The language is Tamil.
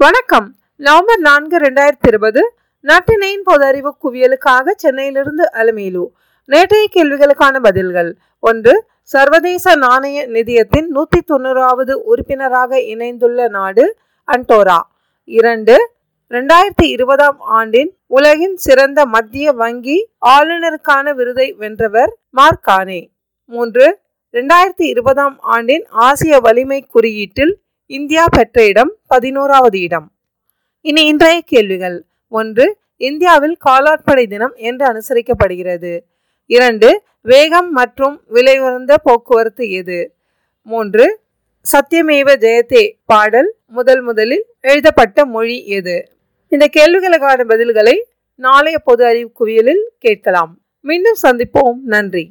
வணக்கம். நவம்பர் நான்கு ரெண்டாயிரத்தி இருபது. நாட்டினையின் பொது அறிவு குவியலுக்காக சென்னையிலிருந்து அலமேலு. நேற்றைய கேள்விகளுக்கான பதில்கள். ஒன்று சர்வதேச நாணய நிதியத்தின் நூத்தி தொண்ணூறாவது உறுப்பினராக இணைந்துள்ள நாடு அண்டோரா. இரண்டு ரெண்டாயிரத்தி இருபதாம் ஆண்டின் உலகின் சிறந்த மத்திய வங்கி ஆளுநருக்கான விருதை வென்றவர் மார்கானே மூன்று ரெண்டாயிரத்தி இருபதாம் ஆண்டின் ஆசிய வலிமை குறியீட்டில் இந்தியா பெற்ற இடம் பதினோராவது இடம். இனி இன்றைய கேள்விகள். ஒன்று இந்தியாவில் காலாட்படை தினம் என்று அனுசரிக்கப்படுகிறது. இரண்டு வேகம் மற்றும் விலை உயர்ந்த போக்குவரத்து எது? மூன்று சத்தியமேவ ஜெயதே பாடல் முதல் முதலில் எழுதப்பட்ட மொழி எது? இந்த கேள்விகளுக்கான பதில்களை நாளைய பொது அறிவு குவியலில் கேட்கலாம். மீண்டும் சந்திப்போம். நன்றி.